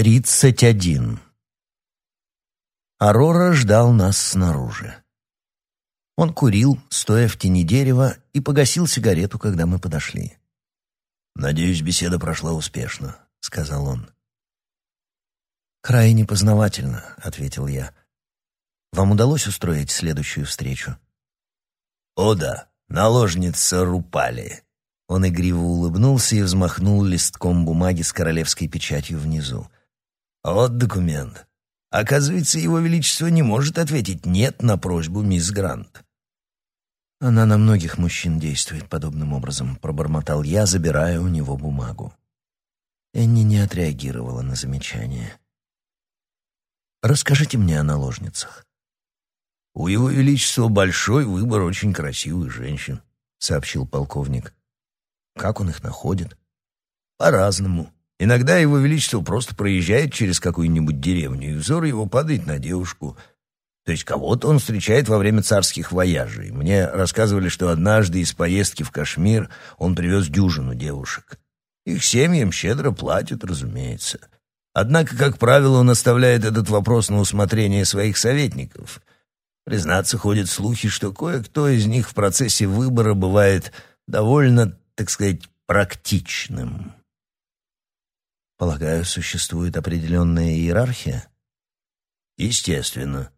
Тридцать один. Арора ждал нас снаружи. Он курил, стоя в тени дерева, и погасил сигарету, когда мы подошли. «Надеюсь, беседа прошла успешно», — сказал он. «Крайне познавательно», — ответил я. «Вам удалось устроить следующую встречу?» «О да, наложница Рупали». Он игриво улыбнулся и взмахнул листком бумаги с королевской печатью внизу. «Вот документ. Оказывается, его величество не может ответить «нет» на просьбу мисс Грант. Она на многих мужчин действует подобным образом, пробормотал я, забирая у него бумагу. Энни не отреагировала на замечание. Расскажите мне о наложницах. У его величества большой выбор очень красивых женщин, сообщил полковник. Как он их находит? По-разному. Иногда его величество просто проезжает через какую-нибудь деревню, и взор его падает на девушку — то есть кого-то он встречает во время царских вояжей. Мне рассказывали, что однажды из поездки в Кашмир он привез дюжину девушек. Их семьям щедро платят, разумеется. Однако, как правило, он оставляет этот вопрос на усмотрение своих советников. Признаться, ходят слухи, что кое-кто из них в процессе выбора бывает довольно, так сказать, практичным. Полагаю, существует определенная иерархия? Естественно.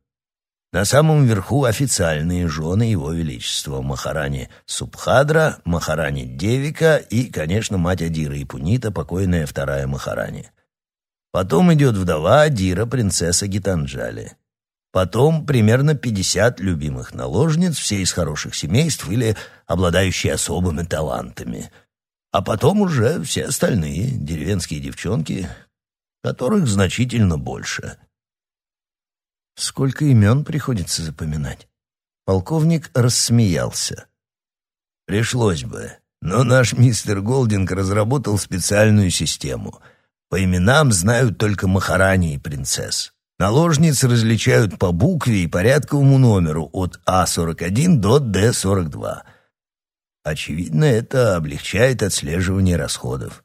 На самом верху официальные жены Его Величества Махарани Субхадра, Махарани Девика и, конечно, мать Адира и Пунита, покойная вторая Махарани. Потом идет вдова Адира, принцесса Гитанджали. Потом примерно 50 любимых наложниц, все из хороших семейств или обладающие особыми талантами. А потом уже все остальные деревенские девчонки, которых значительно больше – Сколько имен приходится запоминать? Полковник рассмеялся. Пришлось бы, но наш мистер Голдинг разработал специальную систему. По именам знают только махарани и принцесс. Наложниц различают по букве и порядковому номеру от А41 до Д42. Очевидно, это облегчает отслеживание расходов.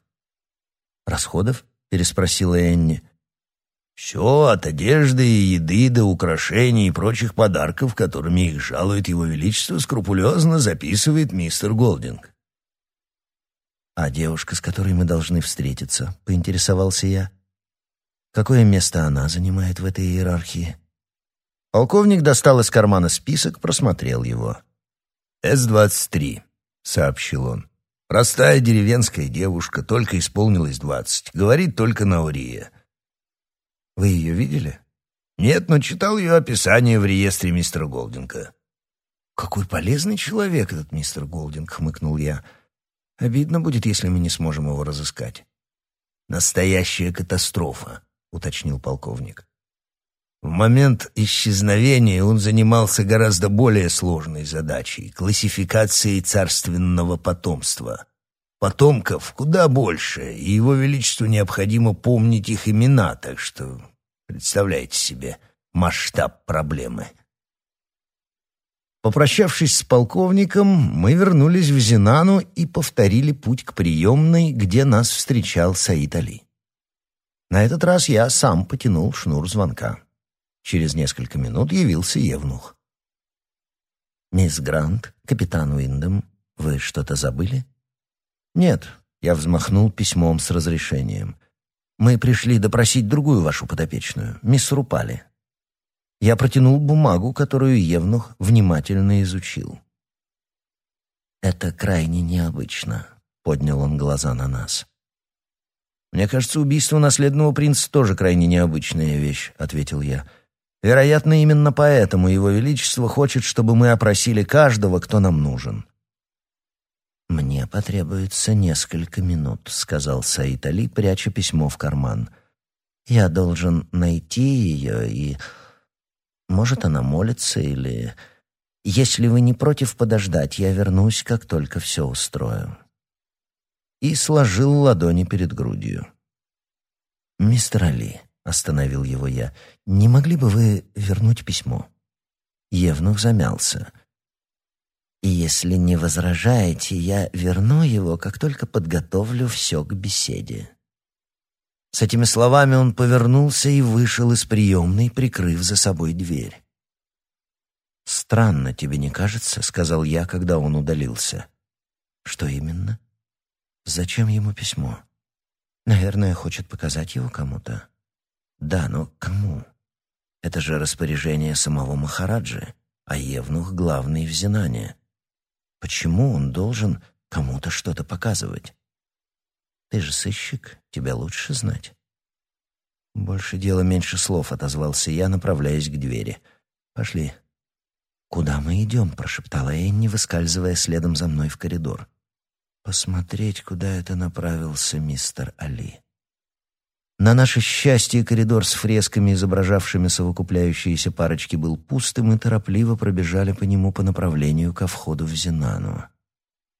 «Расходов?» — переспросила Энни. Все от одежды и еды до украшений и прочих подарков, которыми их жалует его величество, скрупулезно записывает мистер Голдинг. «А девушка, с которой мы должны встретиться?» — поинтересовался я. «Какое место она занимает в этой иерархии?» Полковник достал из кармана список, просмотрел его. «С-23», — сообщил он. «Простая деревенская девушка, только исполнилось двадцать. Говорит только на Урия. Вы ее видели? Нет, но читал ее описание в реестре мистера Голдинга. Какой полезный человек этот мистер Голдинг, хмыкнул я. Обидно будет, если мы не сможем его разыскать. Настоящая катастрофа, уточнил полковник. В момент исчезновения он занимался гораздо более сложной задачей — классификацией царственного потомства. Потомков куда больше, и его величеству необходимо помнить их имена, так что представляете себе масштаб проблемы. Попрощавшись с полковником, мы вернулись в Зинану и повторили путь к приемной, где нас встречал Саид Али. На этот раз я сам потянул шнур звонка. Через несколько минут явился Евнух. «Мисс Грант, капитан Уиндом, вы что-то забыли?» «Нет», — я взмахнул письмом с разрешением. «Мы пришли допросить другую вашу подопечную, мисс Рупали». Я протянул бумагу, которую Евнух внимательно изучил. «Это крайне необычно», — поднял он глаза на нас. «Мне кажется, убийство наследного принца тоже крайне необычная вещь», — ответил я. «Вероятно, именно поэтому его величество хочет, чтобы мы опросили каждого, кто нам нужен. «Мне потребуется несколько минут», — сказал Саид Али, пряча письмо в карман. «Я должен найти ее и... Может, она молится или... Если вы не против подождать, я вернусь, как только все устрою». И сложил ладони перед грудью. «Мистер Али», — остановил его я, — «не могли бы вы вернуть письмо?» Евнух замялся — и если не возражаете, я верну его, как только подготовлю все к беседе. С этими словами он повернулся и вышел из приемной, прикрыв за собой дверь. «Странно, тебе не кажется?» — сказал я, когда он удалился. «Что именно? Зачем ему письмо? Наверное, хочет показать его кому-то. Да, но кому? Это же распоряжение самого Махараджи, а Евнух главный в Зинане. Почему он должен кому-то что-то показывать? Ты же сыщик, тебя лучше знать. Больше дела, меньше слов, отозвался я, направляясь к двери. Пошли. Куда мы идем? прошептала Энни, выскальзывая следом за мной в коридор. Посмотреть, куда это направился мистер Али. На наше счастье коридор с фресками, изображавшими совокупляющиеся парочки, был пуст, и мы торопливо пробежали по нему по направлению ко входу в Зинану.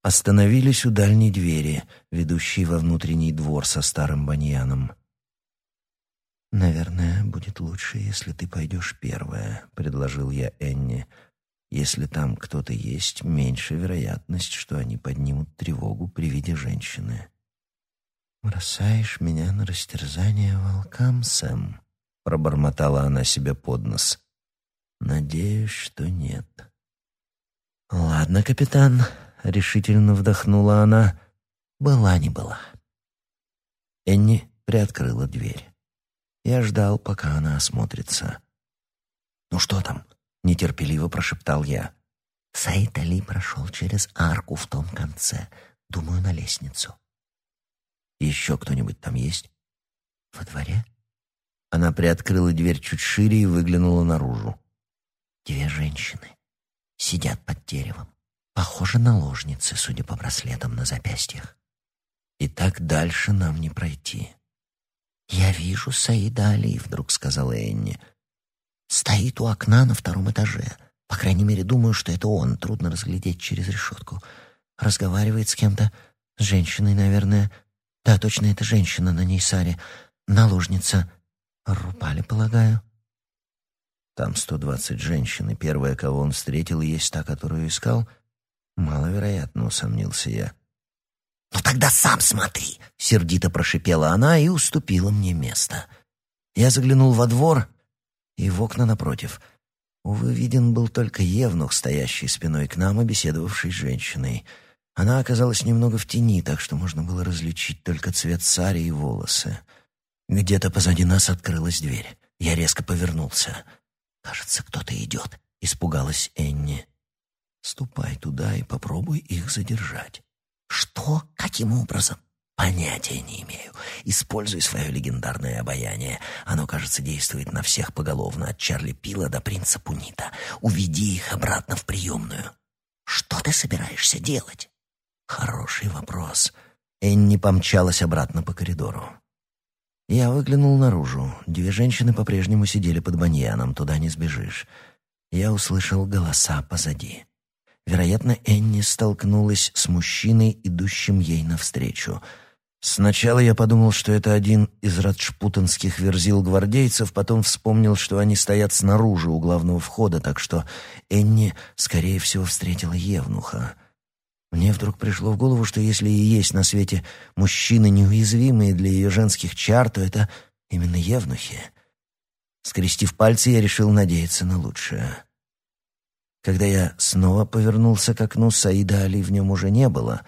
Остановились у дальней двери, ведущей во внутренний двор со старым баньяном. «Наверное, будет лучше, если ты пойдешь первая», — предложил я Энни. «Если там кто-то есть, меньше вероятность, что они поднимут тревогу при виде женщины». «Бросаешь меня на растерзание волкам, Сэм?» — пробормотала она себе под нос. «Надеюсь, что нет». «Ладно, капитан», — решительно вдохнула она. «Была не была». Энни приоткрыла дверь. Я ждал, пока она осмотрится. «Ну что там?» — нетерпеливо прошептал я. Саид Али прошел через арку в том конце, думаю, на лестницу. Еще кто-нибудь там есть? Во дворе? Она приоткрыла дверь чуть шире и выглянула наружу. Две женщины сидят под деревом. Похожи наложницы, судя по браслетам на запястьях. И так дальше нам не пройти. «Я вижу Саида Али», — вдруг сказала Энни. «Стоит у окна на втором этаже. По крайней мере, думаю, что это он. Трудно разглядеть через решетку. Разговаривает с кем-то. С женщиной, наверное. Да, точно, это женщина на ней саре. Наложница. Рупали, полагаю. Там сто двадцать женщин, и первая, кого он встретил, есть та, которую искал. Маловероятно, усомнился я. «Ну тогда сам смотри!» — сердито прошипела она и уступила мне место. Я заглянул во двор и в окна напротив. Увы, виден был только Евнух, стоящий спиной к нам и беседовавший с женщиной — она оказалась немного в тени, так что можно было различить только цвет сари и волосы. Где-то позади нас открылась дверь. Я резко повернулся. «Кажется, кто-то идет», — испугалась Энни. «Ступай туда и попробуй их задержать». «Что? Каким образом?» «Понятия не имею. Используй свое легендарное обаяние. Оно, кажется, действует на всех поголовно, от Чарли Пила до принца Пунита. Уведи их обратно в приемную». «Что ты собираешься делать?» Хороший вопрос. Энни помчалась обратно по коридору. Я выглянул наружу. Две женщины по-прежнему сидели под баньяном, туда не сбежишь. Я услышал голоса позади. Вероятно, Энни столкнулась с мужчиной, идущим ей навстречу. Сначала я подумал, что это один из раджпутанских верзил гвардейцев, потом вспомнил, что они стоят снаружи у главного входа, так что Энни, скорее всего, встретила Евнуха. Мне вдруг пришло в голову, что если и есть на свете мужчины, неуязвимые для ее женских чар, то это именно евнухи. Скрестив пальцы, я решил надеяться на лучшее. Когда я снова повернулся к окну, Саида Али в нем уже не было,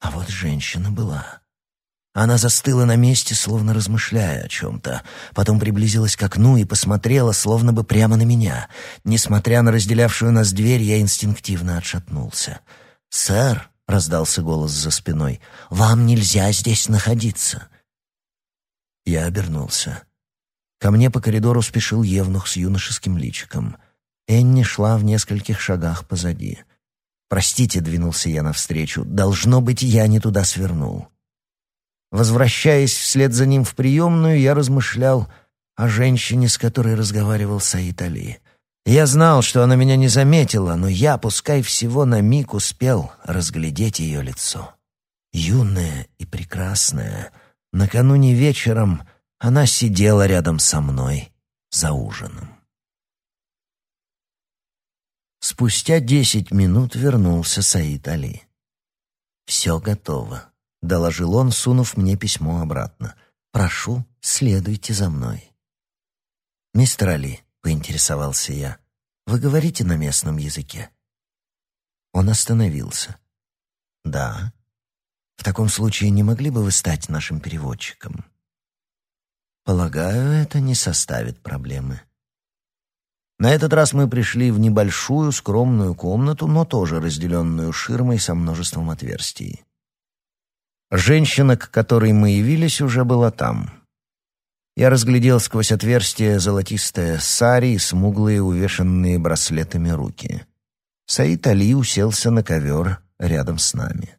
а вот женщина была. Она застыла на месте, словно размышляя о чем-то. Потом приблизилась к окну и посмотрела, словно бы прямо на меня. Несмотря на разделявшую нас дверь, я инстинктивно отшатнулся — «Сэр», — раздался голос за спиной, — «вам нельзя здесь находиться». Я обернулся. Ко мне по коридору спешил Евнух с юношеским личиком. Энни шла в нескольких шагах позади. «Простите», — двинулся я навстречу, — «должно быть, я не туда свернул». Возвращаясь вслед за ним в приемную, я размышлял о женщине, с которой разговаривал Саид Али. Я знал, что она меня не заметила, но я, пускай всего на миг, успел разглядеть ее лицо. Юная и прекрасная, накануне вечером она сидела рядом со мной за ужином. Спустя десять минут вернулся Саид Али. «Все готово», — доложил он, сунув мне письмо обратно. Прошу, следуйте за мной». «Мистер Али», — поинтересовался я, — «вы говорите на местном языке?» Он остановился. «Да. В таком случае не могли бы вы стать нашим переводчиком?» «Полагаю, это не составит проблемы». На этот раз мы пришли в небольшую скромную комнату, но тоже разделенную ширмой со множеством отверстий. Женщина, к которой мы явились, уже была там. Я разглядел сквозь отверстие золотистое сари и смуглые, увешанные браслетами руки. Саид Али уселся на ковер рядом с нами.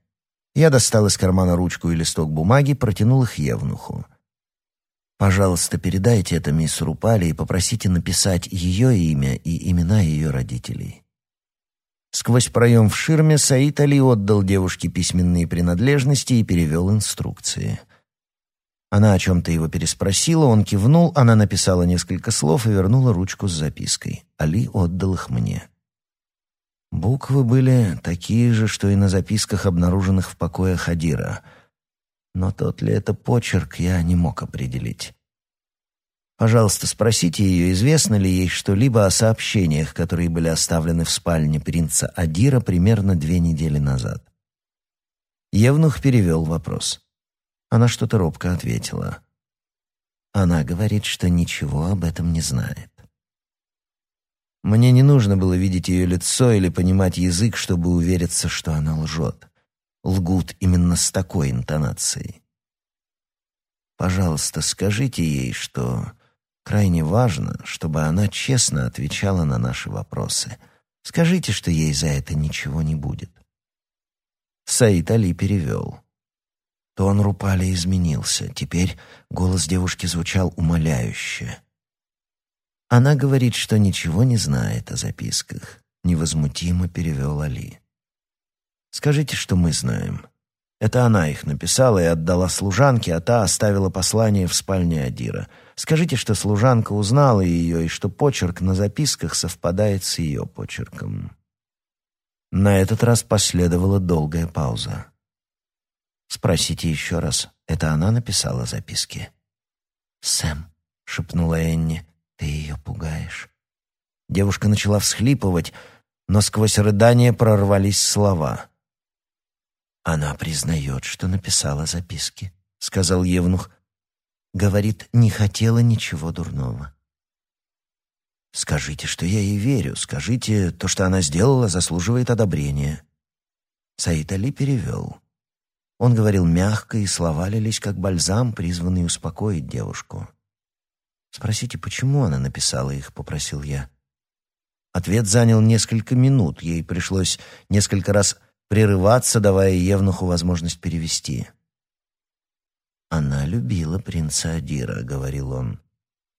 Я достал из кармана ручку и листок бумаги, протянул их Евнуху. «Пожалуйста, передайте это мисс Рупали и попросите написать ее имя и имена ее родителей». Сквозь проем в ширме Саид Али отдал девушке письменные принадлежности и перевел инструкции. Она о чем-то его переспросила, он кивнул, она написала несколько слов и вернула ручку с запиской. Али отдал их мне. Буквы были такие же, что и на записках, обнаруженных в покое Хадира. Но тот ли это почерк, я не мог определить. Пожалуйста, спросите ее, известно ли ей что-либо о сообщениях, которые были оставлены в спальне принца Адира примерно две недели назад. Евнух перевел вопрос. Она что-то робко ответила. Она говорит, что ничего об этом не знает. Мне не нужно было видеть ее лицо или понимать язык, чтобы увериться, что она лжет. Лгут именно с такой интонацией. Пожалуйста, скажите ей, что крайне важно, чтобы она честно отвечала на наши вопросы. Скажите, что ей за это ничего не будет. Саид Али перевел. Тон Рупали изменился. Теперь голос девушки звучал умоляюще. Она говорит, что ничего не знает о записках. Невозмутимо перевел Али. Скажите, что мы знаем. Это она их написала и отдала служанке, а та оставила послание в спальне Адира. Скажите, что служанка узнала ее и что почерк на записках совпадает с ее почерком. На этот раз последовала долгая пауза. Спросите еще раз. Это она написала записки? «Сэм», — шепнула Энни, ты ее пугаешь. Девушка начала всхлипывать, но сквозь рыдания прорвались слова. Она признает, что написала записки, сказал Евнух. Говорит, не хотела ничего дурного. Скажите, что я ей верю. Скажите, то, что она сделала, заслуживает одобрения. Саид Али перевел. Он говорил мягко, и слова лились как бальзам, призванный успокоить девушку. «Спросите, почему она написала их?» — попросил я. Ответ занял несколько минут. Ей пришлось несколько раз прерываться, давая Евнуху возможность перевести. «Она любила принца Адира», — говорил он.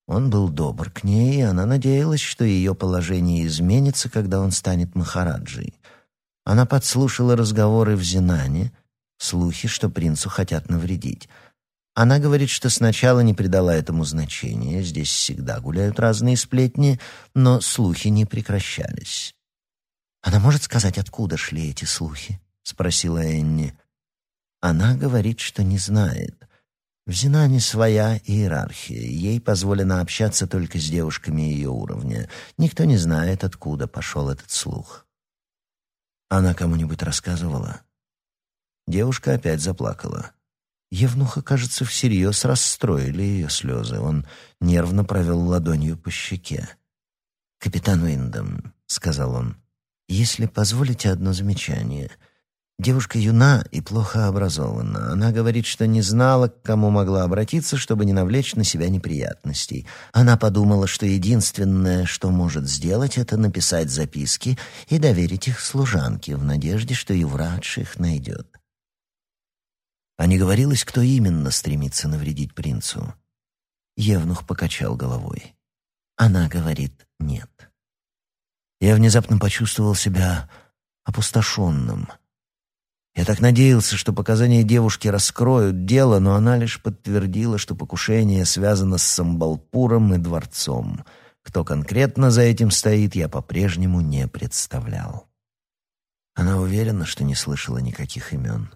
Он был добр к ней, и она надеялась, что ее положение изменится, когда он станет Махараджей. Она подслушала разговоры в Зинане, слухи, что принцу хотят навредить — она говорит, что сначала не придала этому значения, здесь всегда гуляют разные сплетни, но слухи не прекращались. «Она может сказать, откуда шли эти слухи?» — спросила Энни. Она говорит, что не знает. В Зинане своя иерархия, ей позволено общаться только с девушками ее уровня. Никто не знает, откуда пошел этот слух. Она кому-нибудь рассказывала? Девушка опять заплакала. Евнуха, кажется, всерьез расстроили ее слезы. Он нервно провел ладонью по щеке. «Капитан Уиндом», — сказал он, — «если позволите одно замечание. Девушка юна и плохо образована. Она говорит, что не знала, к кому могла обратиться, чтобы не навлечь на себя неприятностей. Она подумала, что единственное, что может сделать, это написать записки и доверить их служанке в надежде, что Еврадж их найдет. А не говорилось, кто именно стремится навредить принцу? Евнух покачал головой. Она говорит «нет». Я внезапно почувствовал себя опустошенным. Я так надеялся, что показания девушки раскроют дело, но она лишь подтвердила, что покушение связано с Самбалпуром и дворцом. Кто конкретно за этим стоит, я по-прежнему не представлял. Она уверена, что не слышала никаких имен.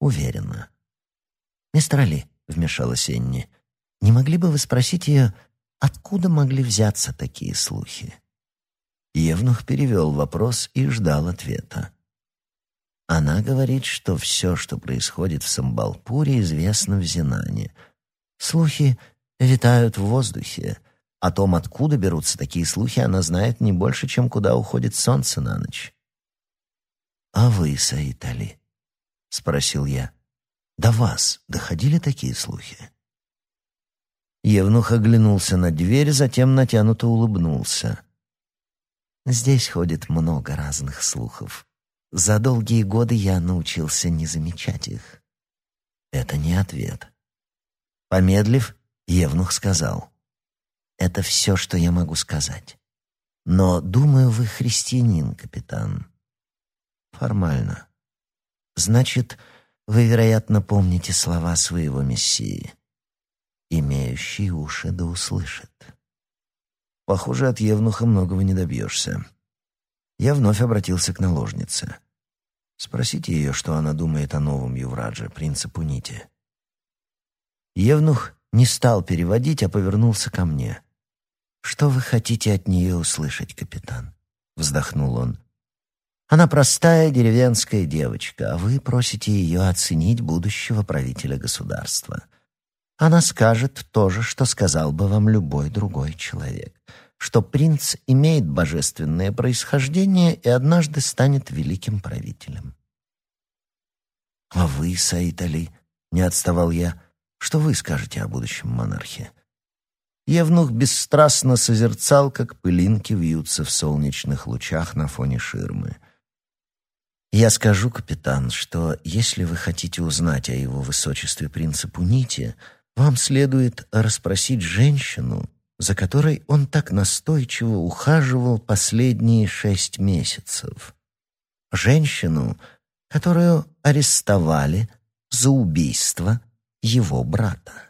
Уверена. «Мистер Али, — вмешалась Энни. «Не могли бы вы спросить ее, откуда могли взяться такие слухи?» Евнух перевел вопрос и ждал ответа. Она говорит, что все, что происходит в Самбалпуре, известно в Зинане. Слухи витают в воздухе. О том, откуда берутся такие слухи, она знает не больше, чем куда уходит солнце на ночь. «А вы, Саид Али?» — спросил я. «До вас доходили такие слухи?» Евнух оглянулся на дверь, затем натянуто улыбнулся. «Здесь ходит много разных слухов. За долгие годы я научился не замечать их». Это не ответ. Помедлив, Евнух сказал. Это все, что я могу сказать. Но, думаю, вы христианин, капитан. Формально. Значит, вы, вероятно, помните слова своего мессии. Имеющий уши да услышит. Похоже, от Евнуха многого не добьешься. Я вновь обратился к наложнице. Спросите ее, что она думает о новом Юврадже, принце Пунити. Евнух не стал переводить, а повернулся ко мне. «Что вы хотите от нее услышать, капитан?» — вздохнул он. «Она простая деревенская девочка, а вы просите ее оценить будущего правителя государства. Она скажет то же, что сказал бы вам любой другой человек, что принц имеет божественное происхождение и однажды станет великим правителем». «А вы, Саид Али?» — не отставал я. «Что вы скажете о будущем монархе?» Евнух бесстрастно созерцал, как пылинки вьются в солнечных лучах на фоне ширмы. «Я скажу, капитан, что если вы хотите узнать о его высочестве принце Пунити, вам следует расспросить женщину, за которой он так настойчиво ухаживал последние шесть месяцев. Женщину, которую арестовали за убийство его брата.